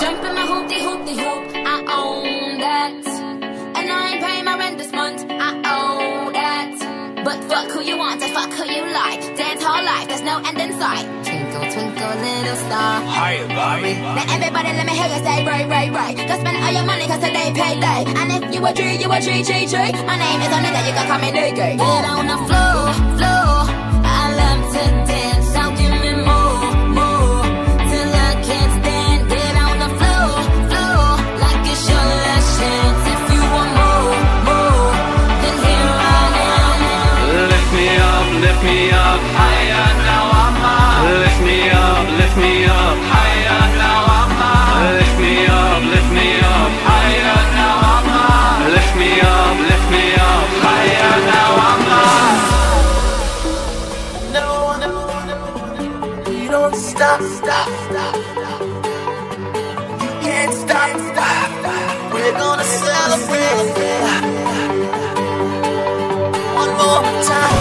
Jump in my hoopty hoopty hoop, I own that. And I ain't paying my rent this month, I owe that. But fuck who you want and fuck who you like. Dance all life, there's no end in sight. Twinkle, twinkle, little star. Hiya, Bobby. Now everybody let me hear you say right, right, right. Go spend all your money cause today payday. And if you a G, you a G, G, G. My name is on it, you can call me Nigga. Get on the floor, floor. I love to We're gonna celebrate. One more time.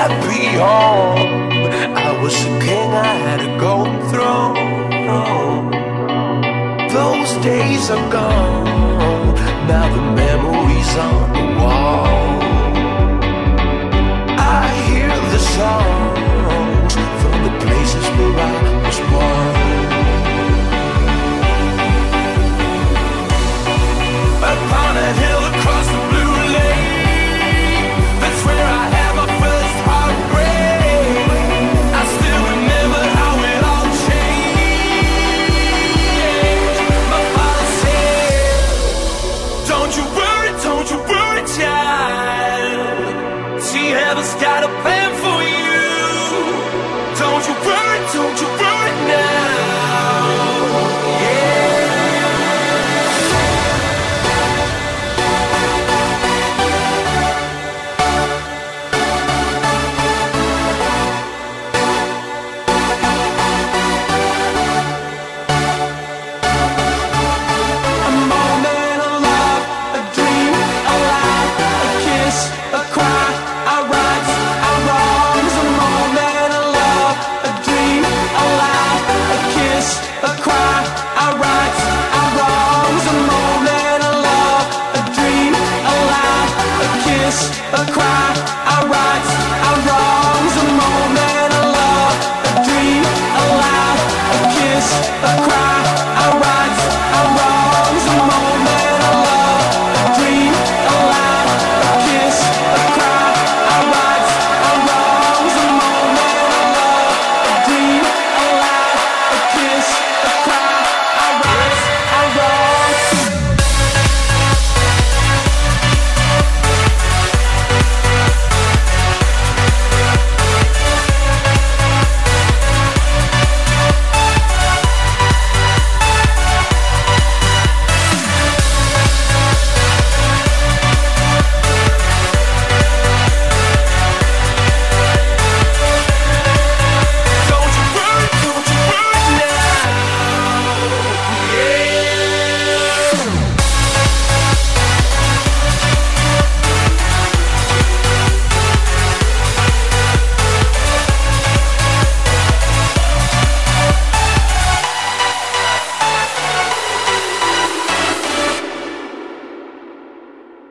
Happy home, I was a king, I had a golden throne. Those days are gone, now the memories on the wall. A cry,